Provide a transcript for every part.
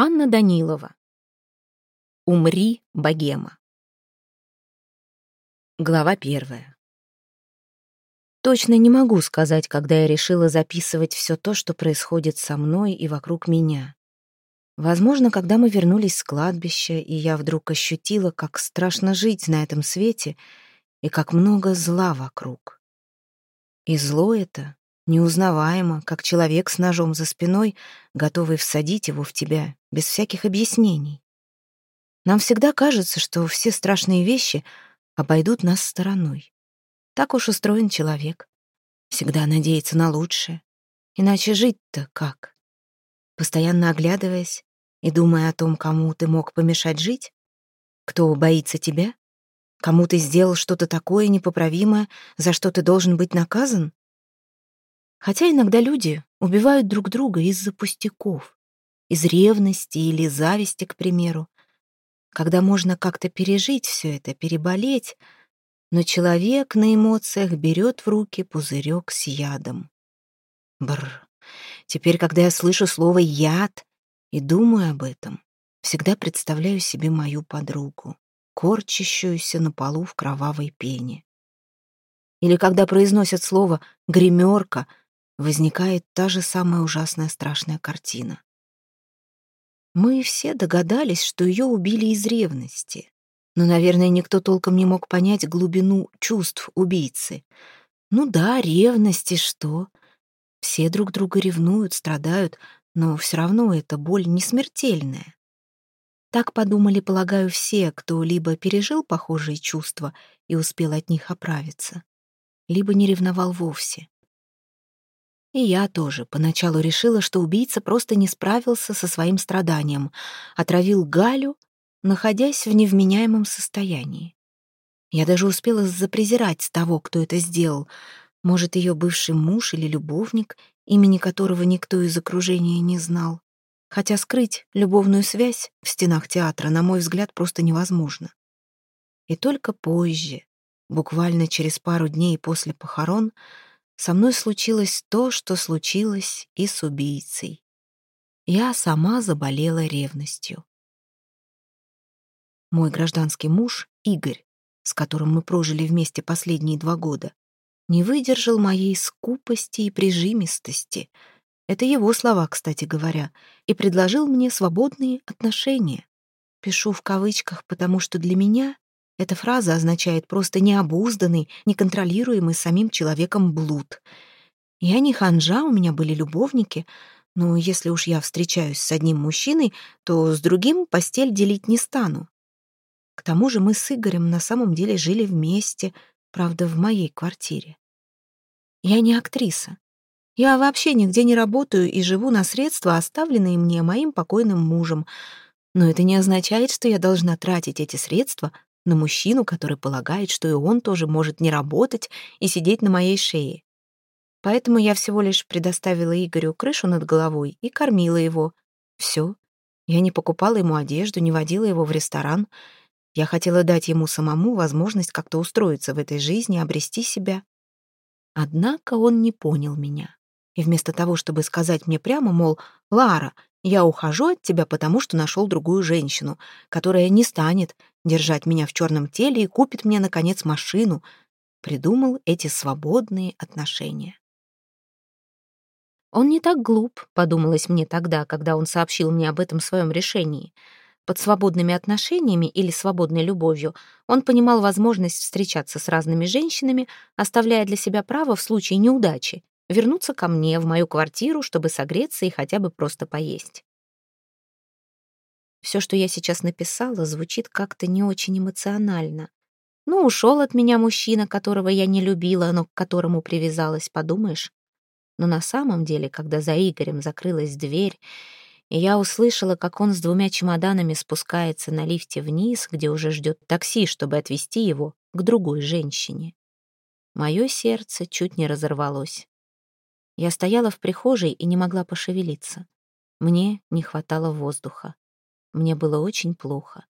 Анна Данилова. Умри, богема. Глава первая. Точно не могу сказать, когда я решила записывать все то, что происходит со мной и вокруг меня. Возможно, когда мы вернулись с кладбища, и я вдруг ощутила, как страшно жить на этом свете и как много зла вокруг. И зло это неузнаваемо, как человек с ножом за спиной, готовый всадить его в тебя без всяких объяснений. Нам всегда кажется, что все страшные вещи обойдут нас стороной. Так уж устроен человек. Всегда надеется на лучшее. Иначе жить-то как? Постоянно оглядываясь и думая о том, кому ты мог помешать жить? Кто боится тебя? Кому ты сделал что-то такое непоправимое, за что ты должен быть наказан? Хотя иногда люди убивают друг друга из-за пустяков, из ревности или зависти, к примеру, когда можно как-то пережить все это, переболеть, но человек на эмоциях берет в руки пузырек с ядом. Бр. Теперь, когда я слышу слово «яд» и думаю об этом, всегда представляю себе мою подругу, корчащуюся на полу в кровавой пене. Или когда произносят слово «гримерка», возникает та же самая ужасная страшная картина. Мы все догадались, что ее убили из ревности. Но, наверное, никто толком не мог понять глубину чувств убийцы. Ну да, ревность и что? Все друг друга ревнуют, страдают, но все равно эта боль не смертельная. Так подумали, полагаю, все, кто либо пережил похожие чувства и успел от них оправиться, либо не ревновал вовсе. И я тоже поначалу решила, что убийца просто не справился со своим страданием, отравил Галю, находясь в невменяемом состоянии. Я даже успела запрезирать того, кто это сделал. Может, ее бывший муж или любовник, имени которого никто из окружения не знал. Хотя скрыть любовную связь в стенах театра, на мой взгляд, просто невозможно. И только позже, буквально через пару дней после похорон, со мной случилось то, что случилось и с убийцей. Я сама заболела ревностью. Мой гражданский муж, Игорь, с которым мы прожили вместе последние два года, не выдержал моей скупости и прижимистости. Это его слова, кстати говоря, и предложил мне свободные отношения. Пишу в кавычках, потому что для меня эта фраза означает просто необузданный, неконтролируемый самим человеком блуд. Я не ханжа, у меня были любовники, но если уж я встречаюсь с одним мужчиной, то с другим постель делить не стану. К тому же мы с Игорем на самом деле жили вместе, правда, в моей квартире. Я не актриса. Я вообще нигде не работаю и живу на средства, оставленные мне моим покойным мужем. Но это не означает, что я должна тратить эти средства на мужчину, который полагает, что и он тоже может не работать и сидеть на моей шее. Поэтому я всего лишь предоставила Игорю крышу над головой и кормила его. Все. Я не покупала ему одежду, не водила его в ресторан. Я хотела дать ему самому возможность как-то устроиться в этой жизни, обрести себя. Однако он не понял меня. И вместо того, чтобы сказать мне прямо, мол, «Лара, я ухожу от тебя, потому что нашел другую женщину, которая не станет держать меня в черном теле и купит мне, наконец, машину. Придумал эти свободные отношения. Он не так глуп, подумалось мне тогда, когда он сообщил мне об этом своем решении. Под свободными отношениями или свободной любовью он понимал возможность встречаться с разными женщинами, оставляя для себя право в случае неудачи вернуться ко мне в мою квартиру, чтобы согреться и хотя бы просто поесть. Все, что я сейчас написала, звучит как-то не очень эмоционально. Ну, ушел от меня мужчина, которого я не любила, но к которому привязалась, подумаешь. Но на самом деле, когда за Игорем закрылась дверь, и я услышала, как он с двумя чемоданами спускается на лифте вниз, где уже ждет такси, чтобы отвезти его к другой женщине. Мое сердце чуть не разорвалось. Я стояла в прихожей и не могла пошевелиться. Мне не хватало воздуха. Мне было очень плохо.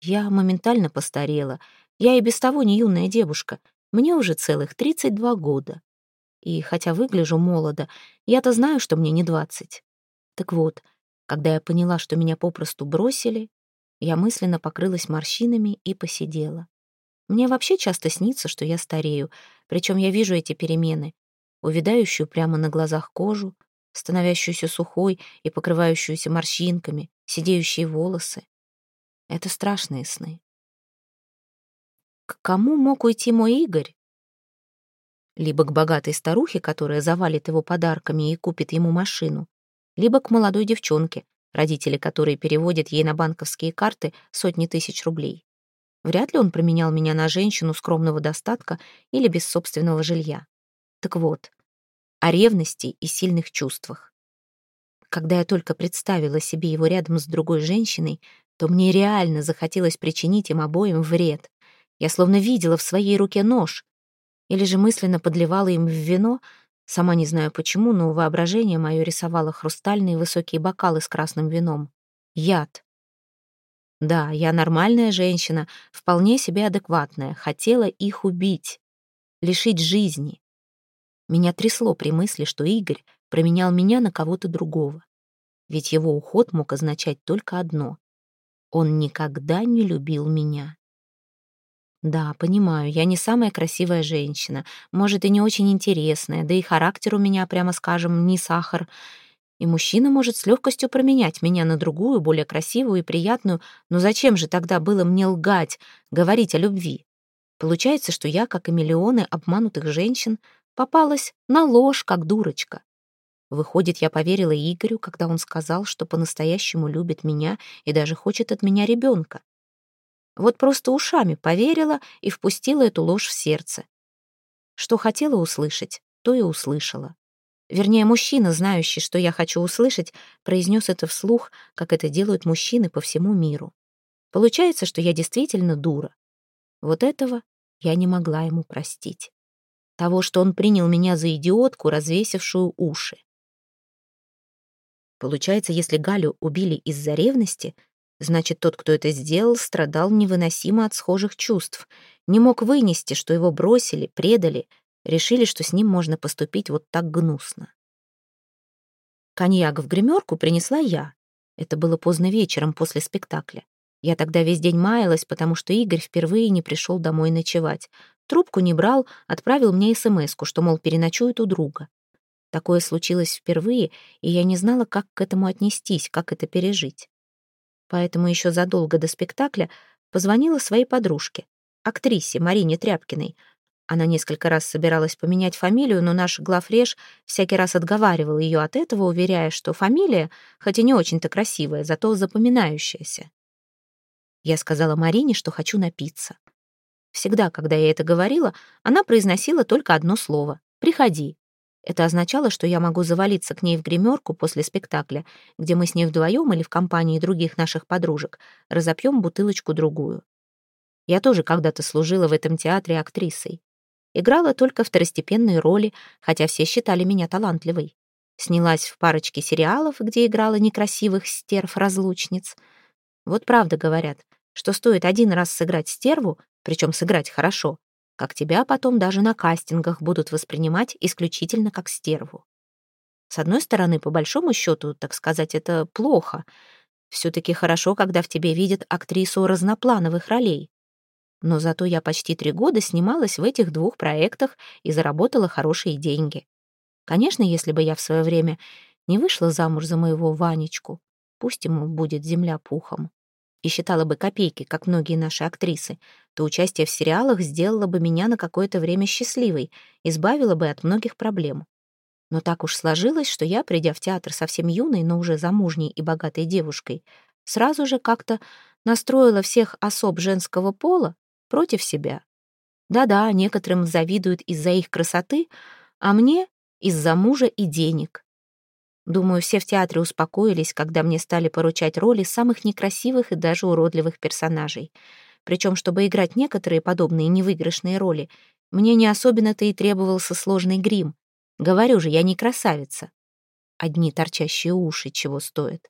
Я моментально постарела. Я и без того не юная девушка. Мне уже целых 32 года. И хотя выгляжу молодо, я-то знаю, что мне не 20. Так вот, Когда я поняла, что меня попросту бросили, я мысленно покрылась морщинами и посидела. Мне вообще часто снится, что я старею, причем я вижу эти перемены, увядающую прямо на глазах кожу, становящуюся сухой и покрывающуюся морщинками, сидеющие волосы. Это страшные сны. К кому мог уйти мой Игорь? Либо к богатой старухе, которая завалит его подарками и купит ему машину, либо к молодой девчонке, родители которой переводят ей на банковские карты сотни тысяч рублей. Вряд ли он променял меня на женщину скромного достатка или без собственного жилья. Так вот, о ревности и сильных чувствах. Когда я только представила себе его рядом с другой женщиной, то мне реально захотелось причинить им обоим вред. Я словно видела в своей руке нож. Или же мысленно подливала им в вино, сама не знаю почему, но воображение мое рисовало хрустальные высокие бокалы с красным вином. Яд. Да, я нормальная женщина, вполне себе адекватная, хотела их убить, лишить жизни. Меня трясло при мысли, что Игорь променял меня на кого-то другого. Ведь его уход мог означать только одно. Он никогда не любил меня. Да, понимаю, я не самая красивая женщина, может, и не очень интересная, да и характер у меня, прямо скажем, не сахар. И мужчина может с легкостью променять меня на другую, более красивую и приятную, но зачем же тогда было мне лгать, говорить о любви? Получается, что я, как и миллионы обманутых женщин, Попалась на ложь, как дурочка. Выходит, я поверила Игорю, когда он сказал, что по-настоящему любит меня и даже хочет от меня ребенка. Вот просто ушами поверила и впустила эту ложь в сердце. Что хотела услышать, то и услышала. Вернее, мужчина, знающий, что я хочу услышать, произнес это вслух, как это делают мужчины по всему миру. Получается, что я действительно дура. Вот этого я не могла ему простить того, что он принял меня за идиотку, развесившую уши. Получается, если Галю убили из-за ревности, значит, тот, кто это сделал, страдал невыносимо от схожих чувств, не мог вынести, что его бросили, предали, решили, что с ним можно поступить вот так гнусно. Коньяк в гримерку принесла я. Это было поздно вечером после спектакля. Я тогда весь день маялась, потому что Игорь впервые не пришел домой ночевать. Трубку не брал, отправил мне смс что, мол, переночует у друга. Такое случилось впервые, и я не знала, как к этому отнестись, как это пережить. Поэтому еще задолго до спектакля позвонила своей подружке, актрисе Марине Тряпкиной. Она несколько раз собиралась поменять фамилию, но наш главреж всякий раз отговаривал ее от этого, уверяя, что фамилия, хоть и не очень-то красивая, зато запоминающаяся. Я сказала Марине, что хочу напиться. Всегда, когда я это говорила, она произносила только одно слово «приходи». Это означало, что я могу завалиться к ней в гримерку после спектакля, где мы с ней вдвоем или в компании других наших подружек разопьем бутылочку-другую. Я тоже когда-то служила в этом театре актрисой. Играла только второстепенные роли, хотя все считали меня талантливой. Снялась в парочке сериалов, где играла некрасивых стерв-разлучниц. Вот правда говорят, что стоит один раз сыграть стерву, причем сыграть хорошо, как тебя потом даже на кастингах будут воспринимать исключительно как стерву. С одной стороны, по большому счету, так сказать, это плохо. Все-таки хорошо, когда в тебе видят актрису разноплановых ролей. Но зато я почти три года снималась в этих двух проектах и заработала хорошие деньги. Конечно, если бы я в свое время не вышла замуж за моего Ванечку, пусть ему будет земля пухом, и считала бы копейки, как многие наши актрисы, то участие в сериалах сделало бы меня на какое-то время счастливой, избавило бы от многих проблем. Но так уж сложилось, что я, придя в театр совсем юной, но уже замужней и богатой девушкой, сразу же как-то настроила всех особ женского пола против себя. Да-да, некоторым завидуют из-за их красоты, а мне — из-за мужа и денег. Думаю, все в театре успокоились, когда мне стали поручать роли самых некрасивых и даже уродливых персонажей. Причем, чтобы играть некоторые подобные невыигрышные роли, мне не особенно-то и требовался сложный грим. Говорю же, я не красавица. Одни торчащие уши чего стоят.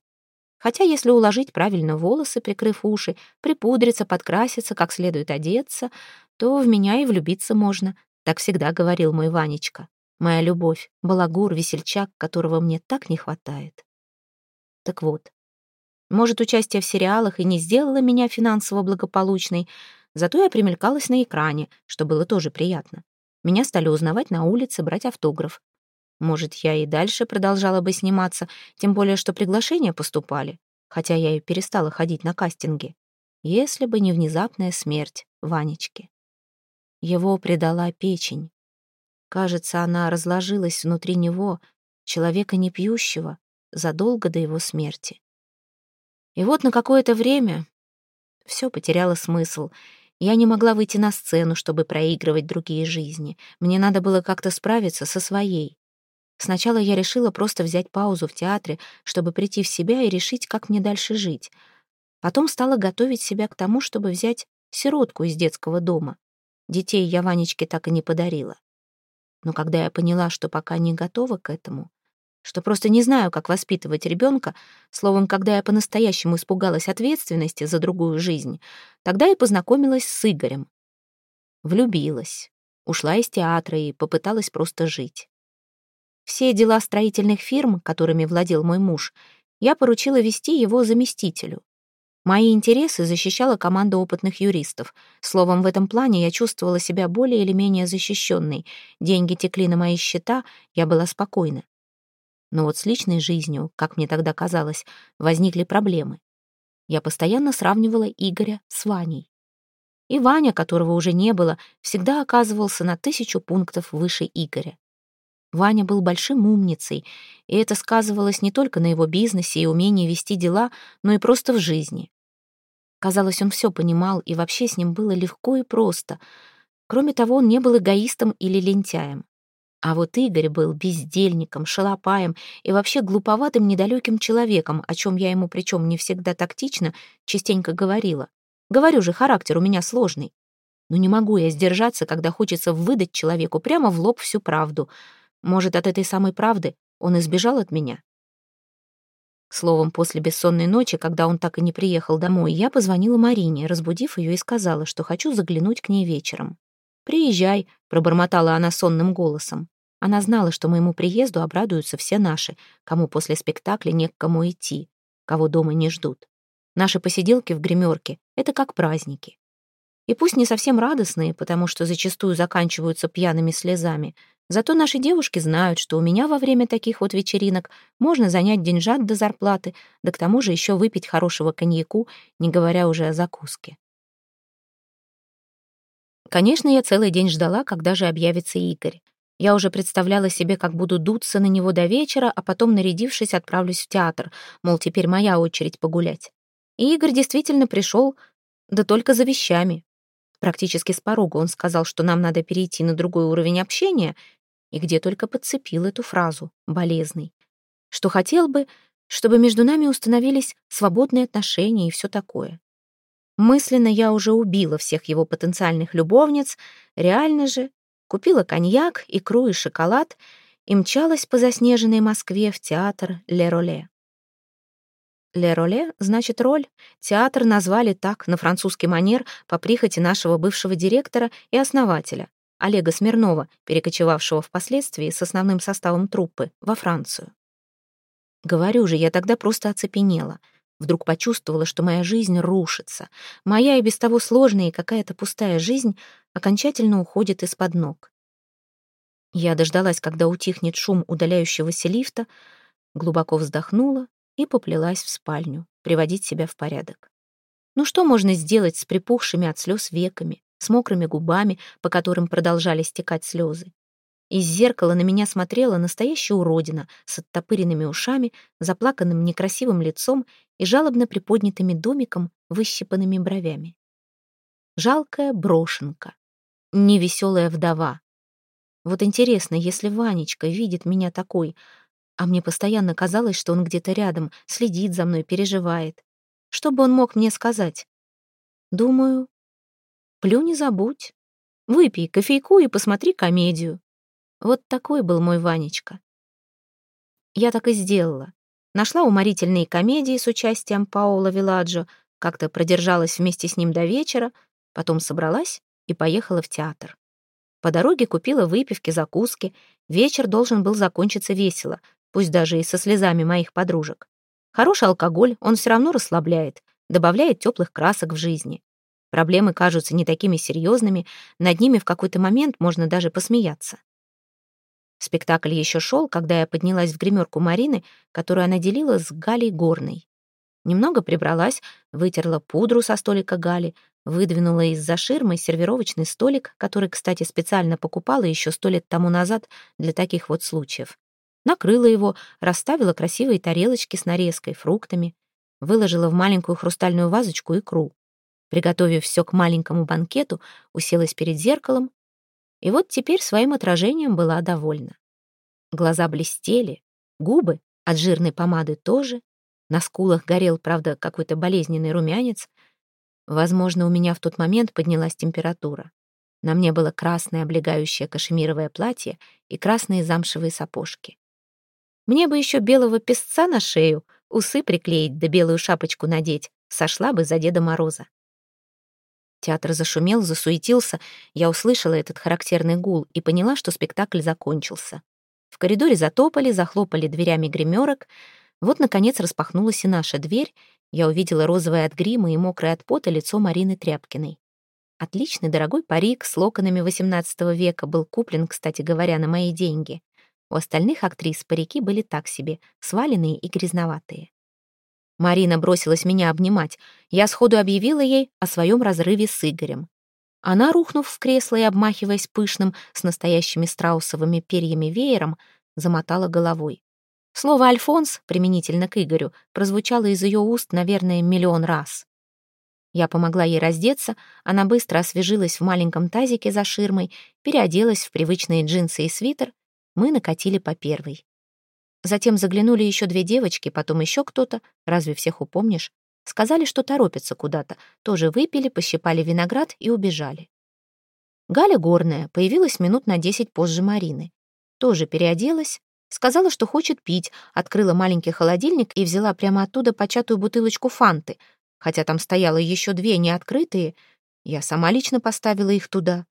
Хотя если уложить правильно волосы, прикрыв уши, припудриться, подкраситься, как следует одеться, то в меня и влюбиться можно, так всегда говорил мой Ванечка. Моя любовь, балагур, весельчак, которого мне так не хватает. Так вот, Может, участие в сериалах и не сделало меня финансово благополучной, зато я примелькалась на экране, что было тоже приятно. Меня стали узнавать на улице, брать автограф. Может, я и дальше продолжала бы сниматься, тем более, что приглашения поступали, хотя я и перестала ходить на кастинги, если бы не внезапная смерть Ванечки. Его предала печень. Кажется, она разложилась внутри него, человека не пьющего, задолго до его смерти. И вот на какое-то время все потеряло смысл. Я не могла выйти на сцену, чтобы проигрывать другие жизни. Мне надо было как-то справиться со своей. Сначала я решила просто взять паузу в театре, чтобы прийти в себя и решить, как мне дальше жить. Потом стала готовить себя к тому, чтобы взять сиротку из детского дома. Детей я Ванечке так и не подарила. Но когда я поняла, что пока не готова к этому, что просто не знаю, как воспитывать ребенка, словом, когда я по-настоящему испугалась ответственности за другую жизнь, тогда я познакомилась с Игорем. Влюбилась, ушла из театра и попыталась просто жить. Все дела строительных фирм, которыми владел мой муж, я поручила вести его заместителю. Мои интересы защищала команда опытных юристов. Словом, в этом плане я чувствовала себя более или менее защищенной. Деньги текли на мои счета, я была спокойна. Но вот с личной жизнью, как мне тогда казалось, возникли проблемы. Я постоянно сравнивала Игоря с Ваней. И Ваня, которого уже не было, всегда оказывался на тысячу пунктов выше Игоря. Ваня был большим умницей, и это сказывалось не только на его бизнесе и умении вести дела, но и просто в жизни. Казалось, он все понимал, и вообще с ним было легко и просто. Кроме того, он не был эгоистом или лентяем. А вот Игорь был бездельником, шалопаем и вообще глуповатым недалеким человеком, о чем я ему причем не всегда тактично частенько говорила. Говорю же, характер у меня сложный. Но не могу я сдержаться, когда хочется выдать человеку прямо в лоб всю правду — может, от этой самой правды он избежал от меня? Словом, после бессонной ночи, когда он так и не приехал домой, я позвонила Марине, разбудив ее и сказала, что хочу заглянуть к ней вечером. «Приезжай», — пробормотала она сонным голосом. Она знала, что моему приезду обрадуются все наши, кому после спектакля не к кому идти, кого дома не ждут. Наши посиделки в гримерке — это как праздники. И пусть не совсем радостные, потому что зачастую заканчиваются пьяными слезами, Зато наши девушки знают, что у меня во время таких вот вечеринок можно занять деньжат до зарплаты, да к тому же еще выпить хорошего коньяку, не говоря уже о закуске. Конечно, я целый день ждала, когда же объявится Игорь. Я уже представляла себе, как буду дуться на него до вечера, а потом, нарядившись, отправлюсь в театр, мол, теперь моя очередь погулять. И Игорь действительно пришел, да только за вещами. Практически с порога он сказал, что нам надо перейти на другой уровень общения — и где только подцепил эту фразу «болезный», что хотел бы, чтобы между нами установились свободные отношения и все такое. Мысленно я уже убила всех его потенциальных любовниц, реально же купила коньяк, икру и шоколад и мчалась по заснеженной Москве в театр Ле-Роле. Ле-Роле значит роль. Театр назвали так, на французский манер, по прихоти нашего бывшего директора и основателя, Олега Смирнова, перекочевавшего впоследствии с основным составом труппы во Францию. Говорю же, я тогда просто оцепенела. Вдруг почувствовала, что моя жизнь рушится. Моя и без того сложная и какая-то пустая жизнь окончательно уходит из-под ног. Я дождалась, когда утихнет шум удаляющегося лифта, глубоко вздохнула и поплелась в спальню, приводить себя в порядок. Ну что можно сделать с припухшими от слез веками? с мокрыми губами, по которым продолжали стекать слезы. Из зеркала на меня смотрела настоящая уродина с оттопыренными ушами, заплаканным некрасивым лицом и жалобно приподнятыми домиком, выщипанными бровями. Жалкая брошенка, невеселая вдова. Вот интересно, если Ванечка видит меня такой, а мне постоянно казалось, что он где-то рядом, следит за мной, переживает. Что бы он мог мне сказать? Думаю, Плю не забудь. Выпей кофейку и посмотри комедию. Вот такой был мой Ванечка. Я так и сделала. Нашла уморительные комедии с участием Паула Виладжо, как-то продержалась вместе с ним до вечера, потом собралась и поехала в театр. По дороге купила выпивки, закуски. Вечер должен был закончиться весело, пусть даже и со слезами моих подружек. Хороший алкоголь, он все равно расслабляет, добавляет теплых красок в жизни. Проблемы кажутся не такими серьезными, над ними в какой-то момент можно даже посмеяться. Спектакль еще шел, когда я поднялась в гримерку Марины, которую она делила с Галей Горной. Немного прибралась, вытерла пудру со столика Гали, выдвинула из-за ширмы сервировочный столик, который, кстати, специально покупала еще сто лет тому назад для таких вот случаев. Накрыла его, расставила красивые тарелочки с нарезкой, фруктами, выложила в маленькую хрустальную вазочку икру. Приготовив все к маленькому банкету, уселась перед зеркалом и вот теперь своим отражением была довольна. Глаза блестели, губы от жирной помады тоже, на скулах горел, правда, какой-то болезненный румянец. Возможно, у меня в тот момент поднялась температура. На мне было красное облегающее кашемировое платье и красные замшевые сапожки. Мне бы еще белого песца на шею, усы приклеить да белую шапочку надеть, сошла бы за Деда Мороза. Театр зашумел, засуетился. Я услышала этот характерный гул и поняла, что спектакль закончился. В коридоре затопали, захлопали дверями гримерок. Вот, наконец, распахнулась и наша дверь. Я увидела розовое от грима и мокрое от пота лицо Марины Тряпкиной. Отличный дорогой парик с локонами XVIII века был куплен, кстати говоря, на мои деньги. У остальных актрис парики были так себе, сваленные и грязноватые. Марина бросилась меня обнимать. Я сходу объявила ей о своем разрыве с Игорем. Она, рухнув в кресло и обмахиваясь пышным, с настоящими страусовыми перьями веером, замотала головой. Слово «Альфонс», применительно к Игорю, прозвучало из ее уст, наверное, миллион раз. Я помогла ей раздеться, она быстро освежилась в маленьком тазике за ширмой, переоделась в привычные джинсы и свитер, мы накатили по первой. Затем заглянули еще две девочки, потом еще кто-то, разве всех упомнишь? Сказали, что торопятся куда-то, тоже выпили, пощипали виноград и убежали. Галя Горная появилась минут на десять позже Марины. Тоже переоделась, сказала, что хочет пить, открыла маленький холодильник и взяла прямо оттуда початую бутылочку фанты, хотя там стояло еще две неоткрытые, я сама лично поставила их туда.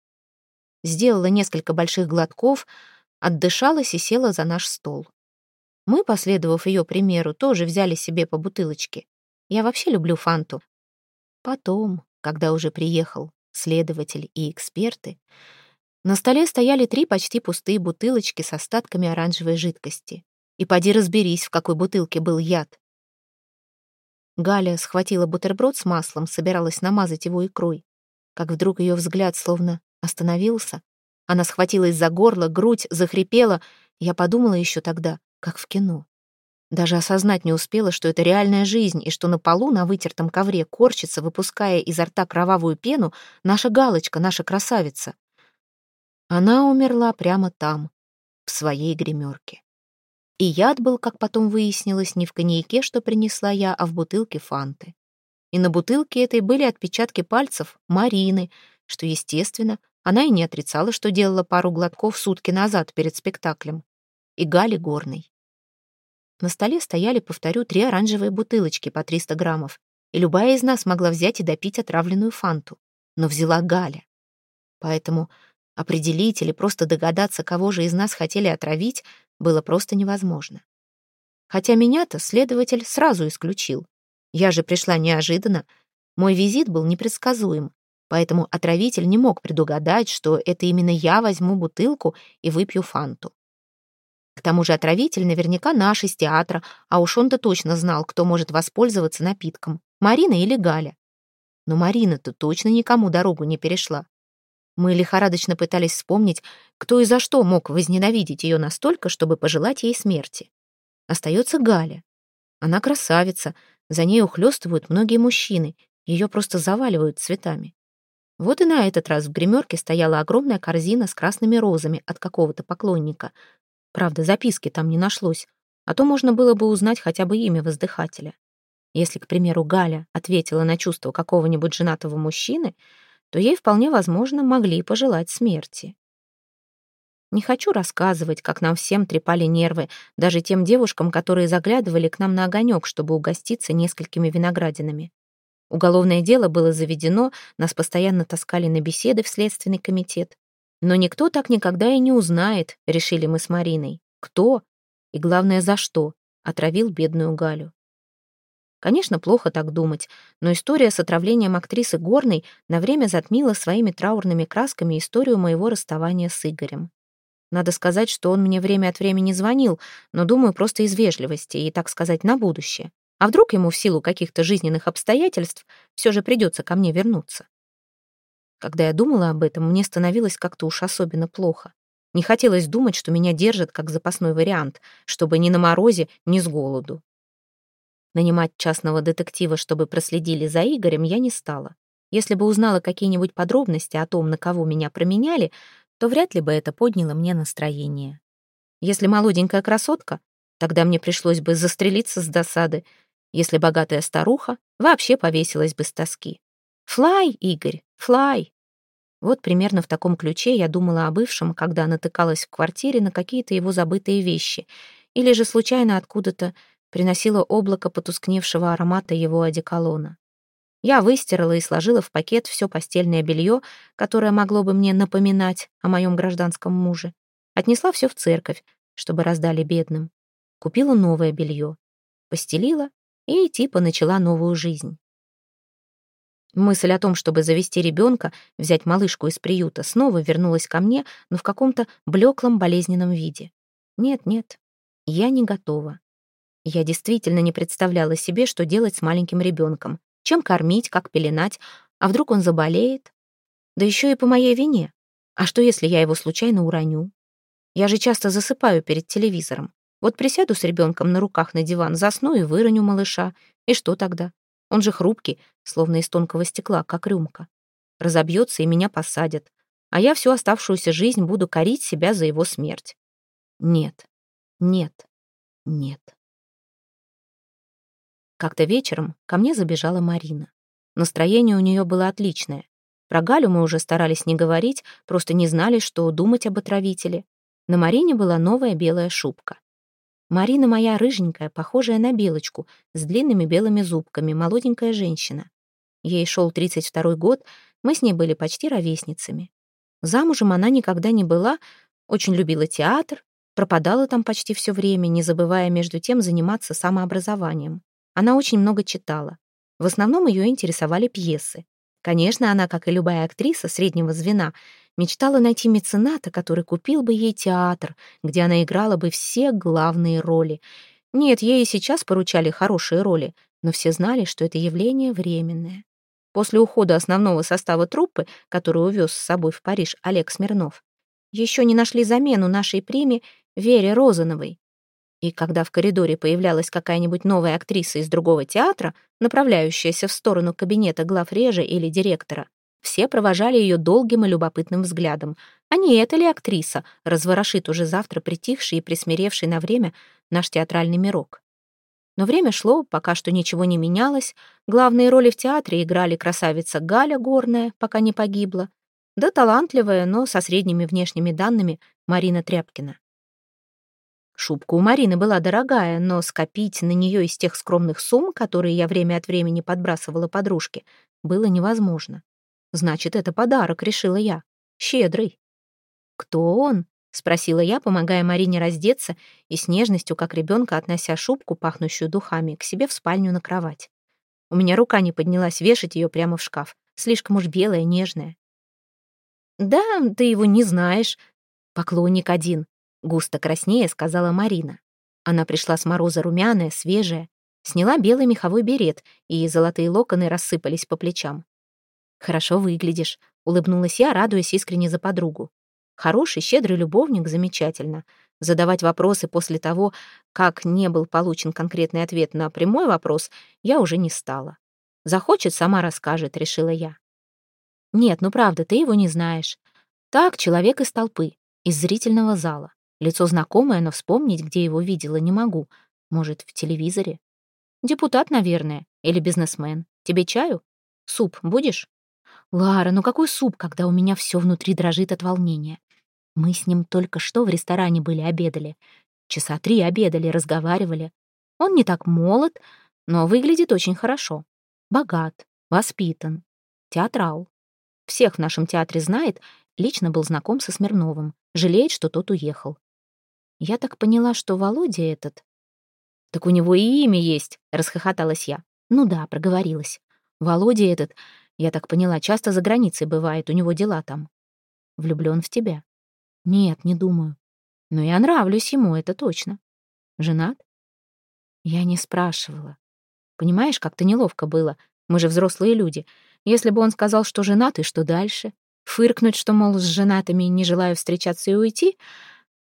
Сделала несколько больших глотков, отдышалась и села за наш стол. Мы, последовав ее примеру, тоже взяли себе по бутылочке. Я вообще люблю фанту. Потом, когда уже приехал следователь и эксперты, на столе стояли три почти пустые бутылочки с остатками оранжевой жидкости. И поди разберись, в какой бутылке был яд. Галя схватила бутерброд с маслом, собиралась намазать его икрой. Как вдруг ее взгляд словно остановился. Она схватилась за горло, грудь захрипела. Я подумала еще тогда, как в кино. Даже осознать не успела, что это реальная жизнь, и что на полу на вытертом ковре корчится, выпуская изо рта кровавую пену, наша галочка, наша красавица. Она умерла прямо там, в своей гримерке. И яд был, как потом выяснилось, не в коньяке, что принесла я, а в бутылке фанты. И на бутылке этой были отпечатки пальцев Марины, что, естественно, она и не отрицала, что делала пару глотков сутки назад перед спектаклем. И Гали Горной. На столе стояли, повторю, три оранжевые бутылочки по 300 граммов, и любая из нас могла взять и допить отравленную фанту. Но взяла Галя. Поэтому определить или просто догадаться, кого же из нас хотели отравить, было просто невозможно. Хотя меня-то следователь сразу исключил. Я же пришла неожиданно. Мой визит был непредсказуем, поэтому отравитель не мог предугадать, что это именно я возьму бутылку и выпью фанту. К тому же отравитель наверняка наш из театра, а уж он-то точно знал, кто может воспользоваться напитком, Марина или Галя. Но Марина-то точно никому дорогу не перешла. Мы лихорадочно пытались вспомнить, кто и за что мог возненавидеть ее настолько, чтобы пожелать ей смерти. Остается Галя. Она красавица, за ней ухлёстывают многие мужчины, ее просто заваливают цветами. Вот и на этот раз в гримерке стояла огромная корзина с красными розами от какого-то поклонника, Правда, записки там не нашлось, а то можно было бы узнать хотя бы имя воздыхателя. Если, к примеру, Галя ответила на чувство какого-нибудь женатого мужчины, то ей вполне возможно могли пожелать смерти. Не хочу рассказывать, как нам всем трепали нервы, даже тем девушкам, которые заглядывали к нам на огонек, чтобы угоститься несколькими виноградинами. Уголовное дело было заведено, нас постоянно таскали на беседы в Следственный комитет. Но никто так никогда и не узнает, решили мы с Мариной, кто и, главное, за что отравил бедную Галю. Конечно, плохо так думать, но история с отравлением актрисы Горной на время затмила своими траурными красками историю моего расставания с Игорем. Надо сказать, что он мне время от времени звонил, но, думаю, просто из вежливости и, так сказать, на будущее. А вдруг ему в силу каких-то жизненных обстоятельств все же придется ко мне вернуться? Когда я думала об этом, мне становилось как-то уж особенно плохо. Не хотелось думать, что меня держат как запасной вариант, чтобы ни на морозе, ни с голоду. Нанимать частного детектива, чтобы проследили за Игорем, я не стала. Если бы узнала какие-нибудь подробности о том, на кого меня променяли, то вряд ли бы это подняло мне настроение. Если молоденькая красотка, тогда мне пришлось бы застрелиться с досады. Если богатая старуха, вообще повесилась бы с тоски. «Флай, Игорь, флай!» Вот примерно в таком ключе я думала о бывшем, когда натыкалась в квартире на какие-то его забытые вещи, или же случайно откуда-то приносило облако потускневшего аромата его одеколона. Я выстирала и сложила в пакет все постельное белье, которое могло бы мне напоминать о моем гражданском муже. Отнесла все в церковь, чтобы раздали бедным. Купила новое белье, постелила и типа начала новую жизнь. Мысль о том, чтобы завести ребенка, взять малышку из приюта, снова вернулась ко мне, но в каком-то блеклом болезненном виде. Нет, нет, я не готова. Я действительно не представляла себе, что делать с маленьким ребенком. Чем кормить, как пеленать, а вдруг он заболеет? Да еще и по моей вине. А что, если я его случайно уроню? Я же часто засыпаю перед телевизором. Вот присяду с ребенком на руках на диван, засну и выроню малыша. И что тогда? Он же хрупкий, словно из тонкого стекла, как рюмка. Разобьется и меня посадят. А я всю оставшуюся жизнь буду корить себя за его смерть. Нет, нет, нет. Как-то вечером ко мне забежала Марина. Настроение у нее было отличное. Про Галю мы уже старались не говорить, просто не знали, что думать об отравителе. На Марине была новая белая шубка. Марина моя рыженькая, похожая на белочку, с длинными белыми зубками, молоденькая женщина. Ей шел 32 год, мы с ней были почти ровесницами. Замужем она никогда не была, очень любила театр, пропадала там почти все время, не забывая между тем заниматься самообразованием. Она очень много читала. В основном ее интересовали пьесы. Конечно, она, как и любая актриса среднего звена, мечтала найти мецената, который купил бы ей театр, где она играла бы все главные роли. Нет, ей и сейчас поручали хорошие роли, но все знали, что это явление временное. После ухода основного состава труппы, который увез с собой в Париж Олег Смирнов, еще не нашли замену нашей приме Вере Розановой. И когда в коридоре появлялась какая-нибудь новая актриса из другого театра, направляющаяся в сторону кабинета главрежа или директора, все провожали ее долгим и любопытным взглядом. А не эта ли актриса разворошит уже завтра притихший и присмиревший на время наш театральный мирок? Но время шло, пока что ничего не менялось. Главные роли в театре играли красавица Галя Горная, пока не погибла, да талантливая, но со средними внешними данными Марина Тряпкина. Шубка у Марины была дорогая, но скопить на нее из тех скромных сумм, которые я время от времени подбрасывала подружке, было невозможно. Значит, это подарок, решила я. Щедрый. «Кто он?» — спросила я, помогая Марине раздеться и с нежностью, как ребенка, относя шубку, пахнущую духами, к себе в спальню на кровать. У меня рука не поднялась вешать ее прямо в шкаф. Слишком уж белая, нежная. «Да, ты его не знаешь. Поклонник один. Густо краснее сказала Марина. Она пришла с мороза румяная, свежая, сняла белый меховой берет, и золотые локоны рассыпались по плечам. «Хорошо выглядишь», — улыбнулась я, радуясь искренне за подругу. «Хороший, щедрый любовник, замечательно. Задавать вопросы после того, как не был получен конкретный ответ на прямой вопрос, я уже не стала. Захочет, сама расскажет, решила я. Нет, ну правда, ты его не знаешь. Так, человек из толпы, из зрительного зала. Лицо знакомое, но вспомнить, где его видела, не могу. Может, в телевизоре? Депутат, наверное. Или бизнесмен. Тебе чаю? Суп будешь? Лара, ну какой суп, когда у меня все внутри дрожит от волнения? Мы с ним только что в ресторане были, обедали. Часа три обедали, разговаривали. Он не так молод, но выглядит очень хорошо. Богат, воспитан, театрал. Всех в нашем театре знает, лично был знаком со Смирновым. Жалеет, что тот уехал. Я так поняла, что Володя этот... Так у него и имя есть, расхохоталась я. Ну да, проговорилась. Володя этот, я так поняла, часто за границей бывает, у него дела там. Влюблён в тебя? Нет, не думаю. Но я нравлюсь ему, это точно. Женат? Я не спрашивала. Понимаешь, как-то неловко было. Мы же взрослые люди. Если бы он сказал, что женат, и что дальше? Фыркнуть, что, мол, с женатыми не желаю встречаться и уйти?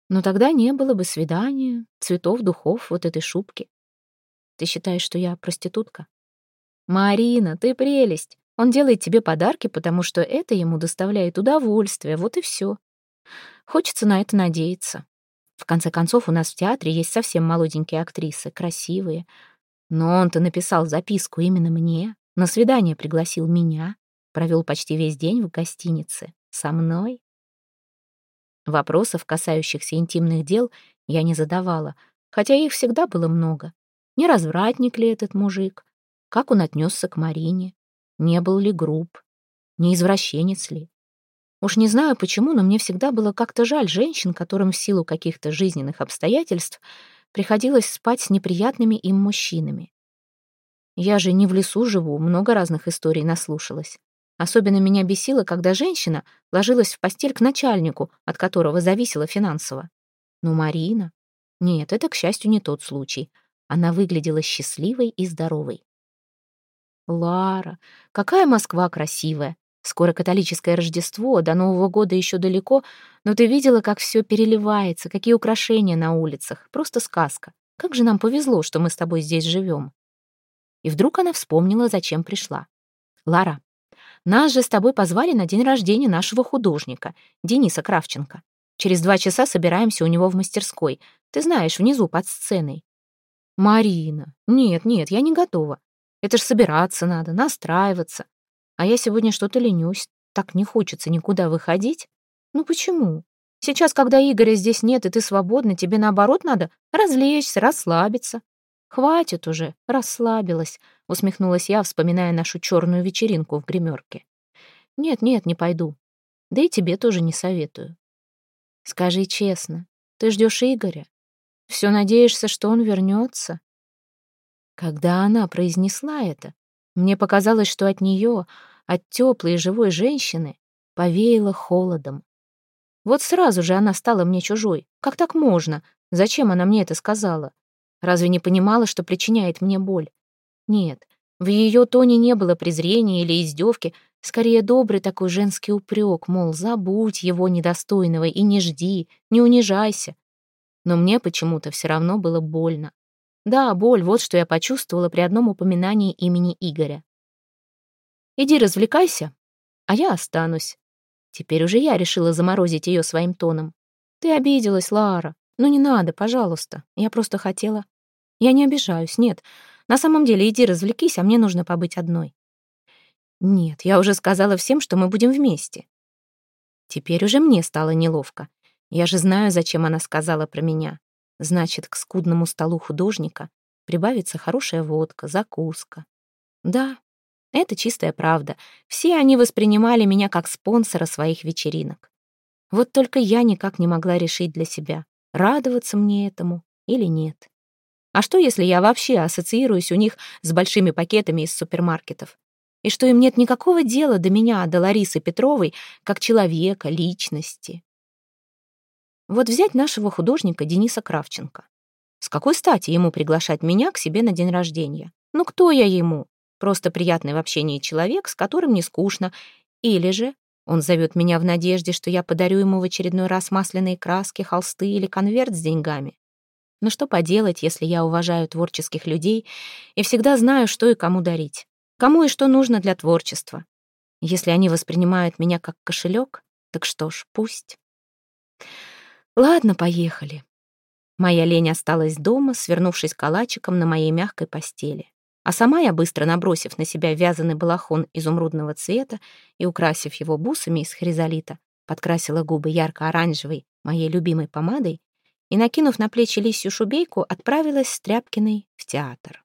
Но тогда не было бы свидания, цветов, духов, вот этой шубки. Ты считаешь, что я проститутка? Марина, ты прелесть. Он делает тебе подарки, потому что это ему доставляет удовольствие, вот и все. Хочется на это надеяться. В конце концов, у нас в театре есть совсем молоденькие актрисы, красивые. Но он-то написал записку именно мне, на свидание пригласил меня, провел почти весь день в гостинице. Со мной. Вопросов, касающихся интимных дел, я не задавала, хотя их всегда было много. Не развратник ли этот мужик? Как он отнесся к Марине? Не был ли груб? Не извращенец ли? Уж не знаю почему, но мне всегда было как-то жаль женщин, которым в силу каких-то жизненных обстоятельств приходилось спать с неприятными им мужчинами. Я же не в лесу живу, много разных историй наслушалась. Особенно меня бесило, когда женщина ложилась в постель к начальнику, от которого зависела финансово. Но Марина... Нет, это, к счастью, не тот случай. Она выглядела счастливой и здоровой. Лара, какая Москва красивая. Скоро католическое Рождество, до Нового года еще далеко, но ты видела, как все переливается, какие украшения на улицах. Просто сказка. Как же нам повезло, что мы с тобой здесь живем. И вдруг она вспомнила, зачем пришла. Лара, нас же с тобой позвали на день рождения нашего художника, Дениса Кравченко. Через два часа собираемся у него в мастерской. Ты знаешь, внизу, под сценой. Марина, нет, нет, я не готова. Это ж собираться надо, настраиваться. А я сегодня что-то ленюсь. Так не хочется никуда выходить. Ну почему? Сейчас, когда Игоря здесь нет, и ты свободна, тебе наоборот надо развлечься, расслабиться. Хватит уже, расслабилась, усмехнулась я, вспоминая нашу черную вечеринку в гримерке. Нет, нет, не пойду. Да и тебе тоже не советую. Скажи честно, ты ждешь Игоря? Все надеешься, что он вернется? Когда она произнесла это, мне показалось, что от нее, от теплой и живой женщины повеяло холодом. Вот сразу же она стала мне чужой. Как так можно? Зачем она мне это сказала? Разве не понимала, что причиняет мне боль? Нет, в ее тоне не было презрения или издевки, скорее добрый такой женский упрек, мол, забудь его недостойного и не жди, не унижайся. Но мне почему-то все равно было больно. Да, боль, вот что я почувствовала при одном упоминании имени Игоря. Иди развлекайся, а я останусь. Теперь уже я решила заморозить ее своим тоном. Ты обиделась, Лара. Ну не надо, пожалуйста. Я просто хотела... Я не обижаюсь, нет. На самом деле, иди развлекись, а мне нужно побыть одной. Нет, я уже сказала всем, что мы будем вместе. Теперь уже мне стало неловко. Я же знаю, зачем она сказала про меня. Значит, к скудному столу художника прибавится хорошая водка, закуска. Да, это чистая правда. Все они воспринимали меня как спонсора своих вечеринок. Вот только я никак не могла решить для себя, радоваться мне этому или нет. А что, если я вообще ассоциируюсь у них с большими пакетами из супермаркетов? И что им нет никакого дела до меня, до Ларисы Петровой, как человека, личности? Вот взять нашего художника Дениса Кравченко. С какой стати ему приглашать меня к себе на день рождения? Ну кто я ему? Просто приятный в общении человек, с которым не скучно. Или же он зовет меня в надежде, что я подарю ему в очередной раз масляные краски, холсты или конверт с деньгами. Но что поделать, если я уважаю творческих людей и всегда знаю, что и кому дарить? Кому и что нужно для творчества? Если они воспринимают меня как кошелек, так что ж, пусть. Ладно, поехали. Моя лень осталась дома, свернувшись калачиком на моей мягкой постели. А сама я, быстро набросив на себя вязаный балахон изумрудного цвета и украсив его бусами из хризолита, подкрасила губы ярко-оранжевой, моей любимой помадой, и, накинув на плечи лисью шубейку, отправилась с Тряпкиной в театр.